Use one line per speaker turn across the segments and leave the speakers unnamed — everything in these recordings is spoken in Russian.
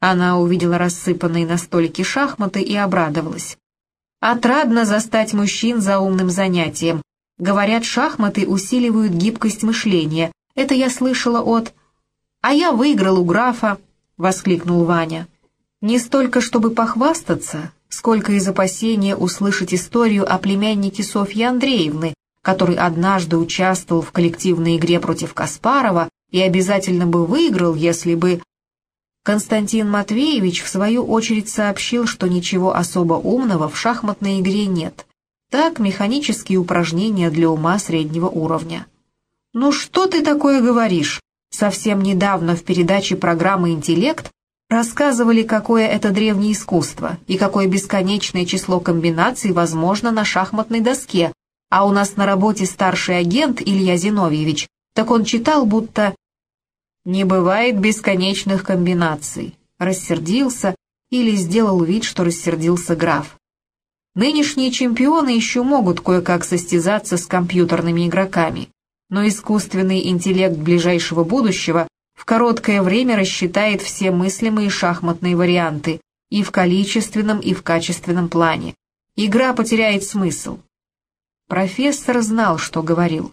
Она увидела рассыпанные на столике шахматы и обрадовалась. Отрадно застать мужчин за умным занятием. Говорят, шахматы усиливают гибкость мышления. Это я слышала от... «А я выиграл у графа», — воскликнул Ваня. Не столько, чтобы похвастаться, сколько из опасения услышать историю о племяннике Софьи Андреевны, который однажды участвовал в коллективной игре против Каспарова и обязательно бы выиграл, если бы... Константин Матвеевич в свою очередь сообщил, что ничего особо умного в шахматной игре нет. Так, механические упражнения для ума среднего уровня. «Ну что ты такое говоришь?» Совсем недавно в передаче программы «Интеллект» рассказывали, какое это древнее искусство и какое бесконечное число комбинаций возможно на шахматной доске, а у нас на работе старший агент Илья Зиновьевич, так он читал, будто «не бывает бесконечных комбинаций», рассердился или сделал вид, что рассердился граф. Нынешние чемпионы еще могут кое-как состязаться с компьютерными игроками, но искусственный интеллект ближайшего будущего в короткое время рассчитает все мыслимые шахматные варианты и в количественном, и в качественном плане. Игра потеряет смысл. Профессор знал, что говорил.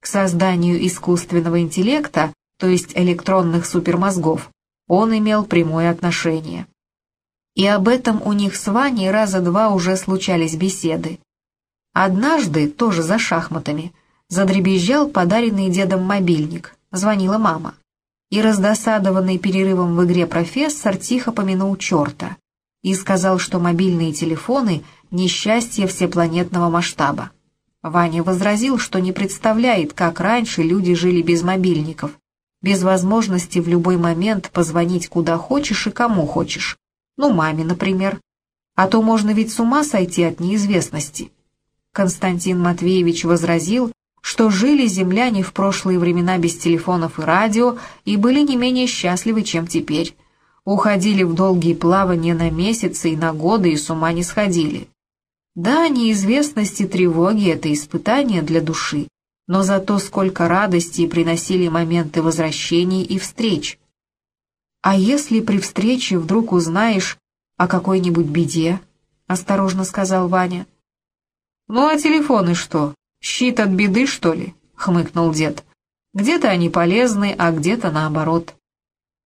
К созданию искусственного интеллекта, то есть электронных супермозгов, он имел прямое отношение. И об этом у них с Ваней раза два уже случались беседы. Однажды, тоже за шахматами, задребезжал подаренный дедом мобильник. Звонила мама. И раздосадованный перерывом в игре профессор тихо помянул черта и сказал, что мобильные телефоны — несчастье всепланетного масштаба. Ваня возразил, что не представляет, как раньше люди жили без мобильников, без возможности в любой момент позвонить куда хочешь и кому хочешь. Ну, маме, например. А то можно ведь с ума сойти от неизвестности. Константин Матвеевич возразил, что жили земляне в прошлые времена без телефонов и радио и были не менее счастливы, чем теперь. Уходили в долгие плавания на месяцы и на годы и с ума не сходили. Да, неизвестность и тревоги — это испытание для души, но зато сколько радости приносили моменты возвращений и встреч. А если при встрече вдруг узнаешь о какой-нибудь беде, — осторожно сказал Ваня. Ну а телефоны что, «Щит от беды, что ли?» — хмыкнул дед. «Где-то они полезны, а где-то наоборот».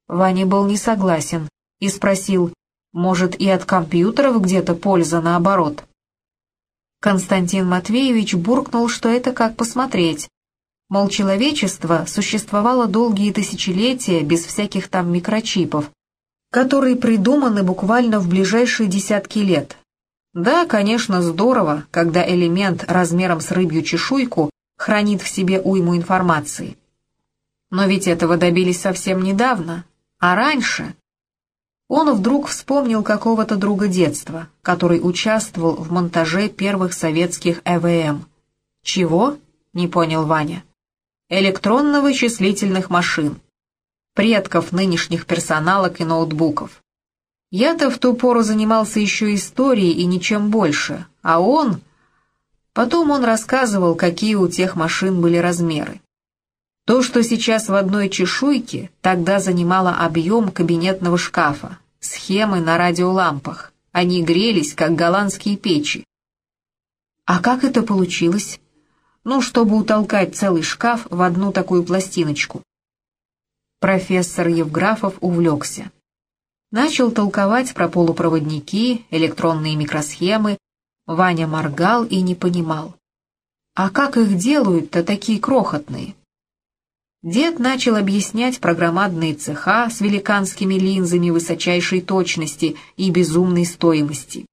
Ваня был не согласен и спросил, «Может, и от компьютеров где-то польза наоборот?» Константин Матвеевич буркнул, что это как посмотреть. Мол, человечество существовало долгие тысячелетия без всяких там микрочипов, которые придуманы буквально в ближайшие десятки лет, да, конечно, здорово, когда элемент размером с рыбью чешуйку хранит в себе уйму информации. Но ведь этого добились совсем недавно, а раньше... Он вдруг вспомнил какого-то друга детства, который участвовал в монтаже первых советских ЭВМ. «Чего?» — не понял Ваня. «Электронно-вычислительных машин. Предков нынешних персоналок и ноутбуков. Я-то в ту пору занимался еще историей и ничем больше, а он... Потом он рассказывал, какие у тех машин были размеры. То, что сейчас в одной чешуйке, тогда занимало объем кабинетного шкафа, схемы на радиолампах. Они грелись, как голландские печи. А как это получилось? Ну, чтобы утолкать целый шкаф в одну такую пластиночку. Профессор Евграфов увлекся. Начал толковать про полупроводники, электронные микросхемы. Ваня моргал и не понимал. А как их делают-то такие крохотные? Дед начал объяснять программадные цеха с великанскими линзами высочайшей точности и безумной стоимости.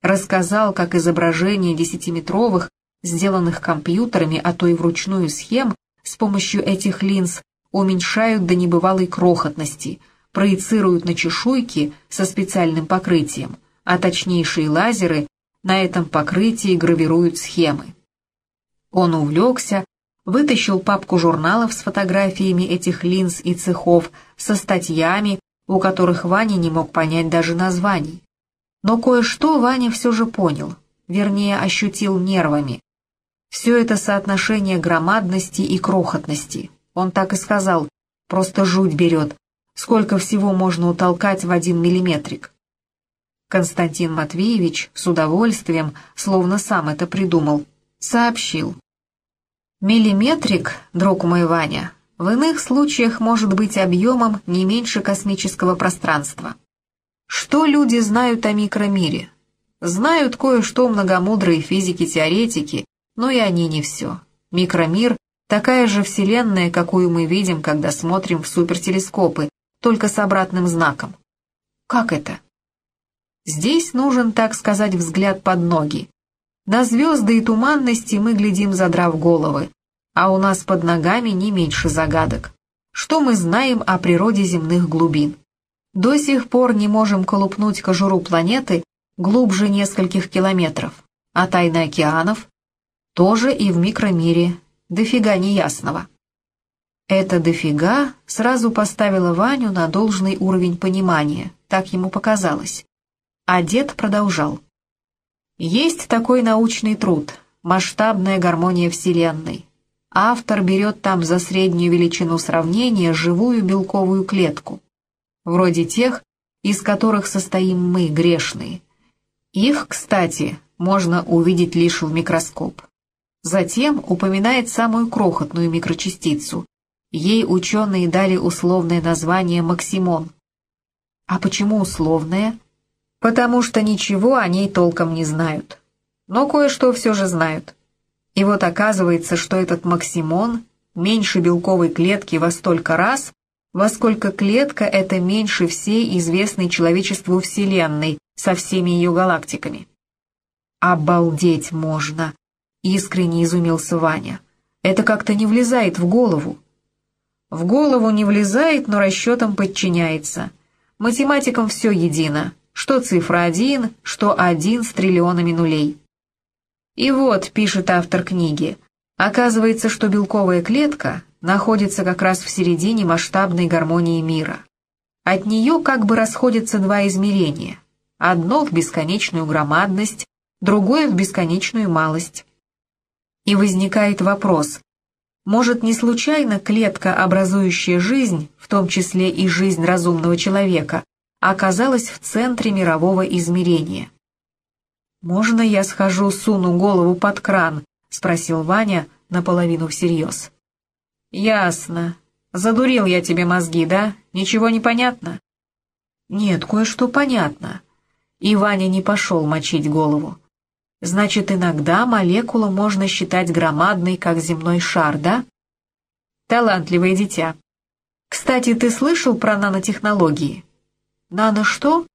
Рассказал, как изображения десятиметровых, сделанных компьютерами, а то и вручную схем, с помощью этих линз уменьшают до небывалой крохотности – проецируют на чешуйки со специальным покрытием, а точнейшие лазеры на этом покрытии гравируют схемы. Он увлекся, вытащил папку журналов с фотографиями этих линз и цехов, со статьями, у которых Ваня не мог понять даже названий. Но кое-что Ваня все же понял, вернее ощутил нервами. Все это соотношение громадности и крохотности. Он так и сказал, просто жуть берет, сколько всего можно утолкать в один миллиметрик. Константин Матвеевич с удовольствием, словно сам это придумал, сообщил. Миллиметрик, друг мой Ваня, в иных случаях может быть объемом не меньше космического пространства. Что люди знают о микромире? Знают кое-что многомудрые физики-теоретики, но и они не все. Микромир — такая же вселенная, какую мы видим, когда смотрим в супертелескопы, только с обратным знаком. Как это? Здесь нужен, так сказать, взгляд под ноги. На звезды и туманности мы глядим, задрав головы, а у нас под ногами не меньше загадок. Что мы знаем о природе земных глубин? До сих пор не можем колупнуть кожуру планеты глубже нескольких километров, а тайны океанов тоже и в микромире дофига неясного. Это дофига сразу поставило Ваню на должный уровень понимания, так ему показалось. А дед продолжал. Есть такой научный труд «Масштабная гармония Вселенной». Автор берет там за среднюю величину сравнения живую белковую клетку, вроде тех, из которых состоим мы, грешные. Их, кстати, можно увидеть лишь в микроскоп. Затем упоминает самую крохотную микрочастицу. Ей ученые дали условное название «максимон». А почему условное? Потому что ничего о ней толком не знают. Но кое-что все же знают. И вот оказывается, что этот Максимон меньше белковой клетки во столько раз, во сколько клетка это меньше всей известной человечеству Вселенной со всеми ее галактиками. «Обалдеть можно!» — искренне изумился Ваня. «Это как-то не влезает в голову». «В голову не влезает, но расчетам подчиняется. Математикам все едино что цифра 1, что 1 с триллионами нулей. И вот, пишет автор книги, оказывается, что белковая клетка находится как раз в середине масштабной гармонии мира. От нее как бы расходятся два измерения. Одно в бесконечную громадность, другое в бесконечную малость. И возникает вопрос, может не случайно клетка, образующая жизнь, в том числе и жизнь разумного человека, оказалась в центре мирового измерения. «Можно я схожу, суну голову под кран?» — спросил Ваня наполовину всерьез. «Ясно. Задурил я тебе мозги, да? Ничего не понятно?» «Нет, кое-что понятно». И Ваня не пошел мочить голову. «Значит, иногда молекулу можно считать громадной, как земной шар, да?» «Талантливое дитя. Кстати, ты слышал про нанотехнологии?» «Нано что?»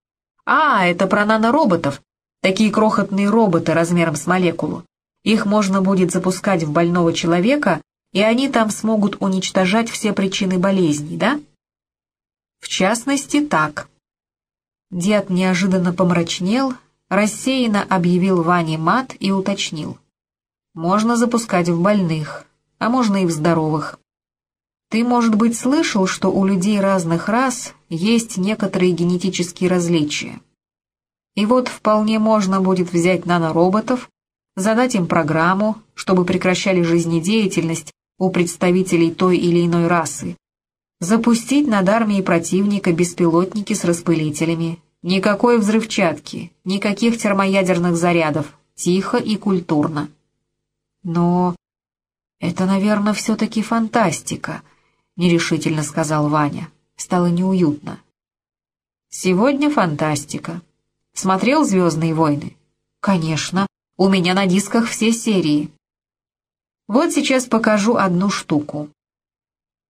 «А, это про нанороботов. Такие крохотные роботы размером с молекулу. Их можно будет запускать в больного человека, и они там смогут уничтожать все причины болезней, да?» «В частности, так». Дед неожиданно помрачнел, рассеянно объявил Ване мат и уточнил. «Можно запускать в больных, а можно и в здоровых. Ты, может быть, слышал, что у людей разных рас есть некоторые генетические различия. И вот вполне можно будет взять нанороботов, задать им программу, чтобы прекращали жизнедеятельность у представителей той или иной расы, запустить над армией противника беспилотники с распылителями, никакой взрывчатки, никаких термоядерных зарядов, тихо и культурно. Но это, наверное, все-таки фантастика —— нерешительно сказал Ваня. Стало неуютно. «Сегодня фантастика. Смотрел «Звездные войны»?» «Конечно. У меня на дисках все серии». «Вот сейчас покажу одну штуку».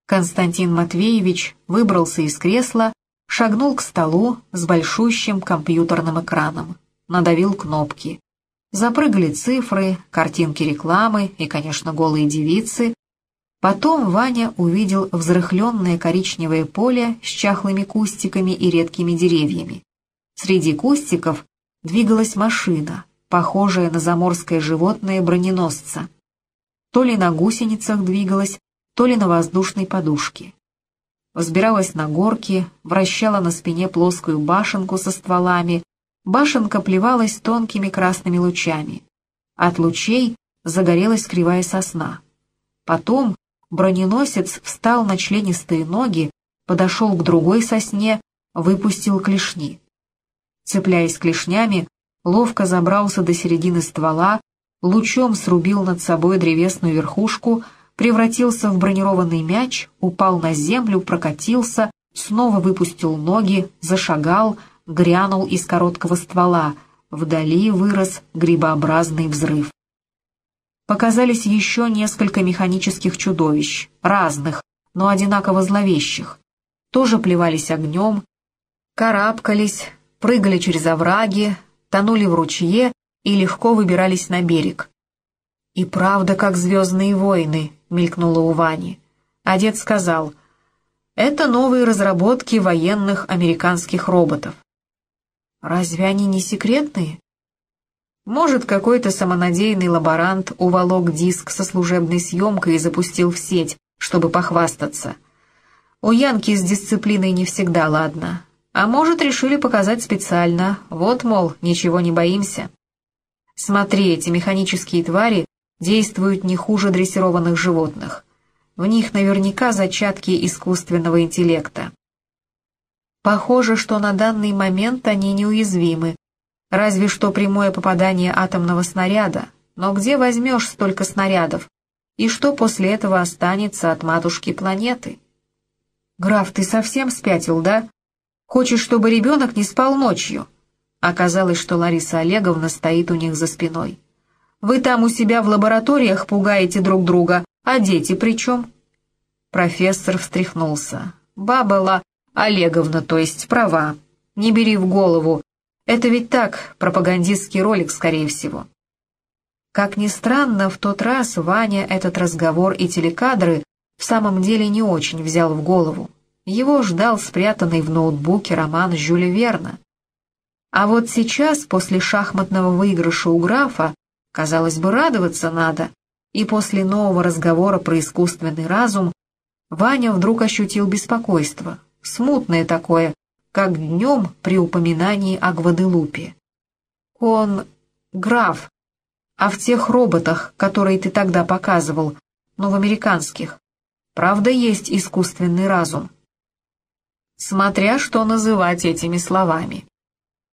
Константин Матвеевич выбрался из кресла, шагнул к столу с большущим компьютерным экраном, надавил кнопки. Запрыгали цифры, картинки рекламы и, конечно, голые девицы, Потом Ваня увидел взрыхленное коричневое поле с чахлыми кустиками и редкими деревьями. Среди кустиков двигалась машина, похожая на заморское животное броненосца. То ли на гусеницах двигалась, то ли на воздушной подушке. Взбиралась на горки, вращала на спине плоскую башенку со стволами, башенка плевалась тонкими красными лучами. От лучей загорелась кривая сосна. Потом Броненосец встал на членистые ноги, подошел к другой сосне, выпустил клешни. Цепляясь клешнями, ловко забрался до середины ствола, лучом срубил над собой древесную верхушку, превратился в бронированный мяч, упал на землю, прокатился, снова выпустил ноги, зашагал, грянул из короткого ствола, вдали вырос грибообразный взрыв. Показались еще несколько механических чудовищ, разных, но одинаково зловещих. Тоже плевались огнем, карабкались, прыгали через овраги, тонули в ручье и легко выбирались на берег. «И правда, как звездные войны», — мелькнуло у Вани. А дед сказал, «Это новые разработки военных американских роботов». «Разве они не секретные?» Может, какой-то самонадеянный лаборант уволок диск со служебной съемкой и запустил в сеть, чтобы похвастаться. У Янки с дисциплиной не всегда ладно. А может, решили показать специально. Вот, мол, ничего не боимся. Смотри, эти механические твари действуют не хуже дрессированных животных. В них наверняка зачатки искусственного интеллекта. Похоже, что на данный момент они неуязвимы, разве что прямое попадание атомного снаряда. Но где возьмешь столько снарядов? И что после этого останется от матушки планеты? «Граф, ты совсем спятил, да? Хочешь, чтобы ребенок не спал ночью?» Оказалось, что Лариса Олеговна стоит у них за спиной. «Вы там у себя в лабораториях пугаете друг друга, а дети при чем?» Профессор встряхнулся. «Баба Ла Олеговна, то есть, права. Не бери в голову. Это ведь так, пропагандистский ролик, скорее всего». Как ни странно, в тот раз Ваня этот разговор и телекадры в самом деле не очень взял в голову. Его ждал спрятанный в ноутбуке роман Жюля Верна. А вот сейчас, после шахматного выигрыша у графа, казалось бы, радоваться надо, и после нового разговора про искусственный разум Ваня вдруг ощутил беспокойство, смутное такое, как днем при упоминании о Гваделупе. Он граф, а в тех роботах, которые ты тогда показывал, но в американских, правда есть искусственный разум? Смотря что называть этими словами.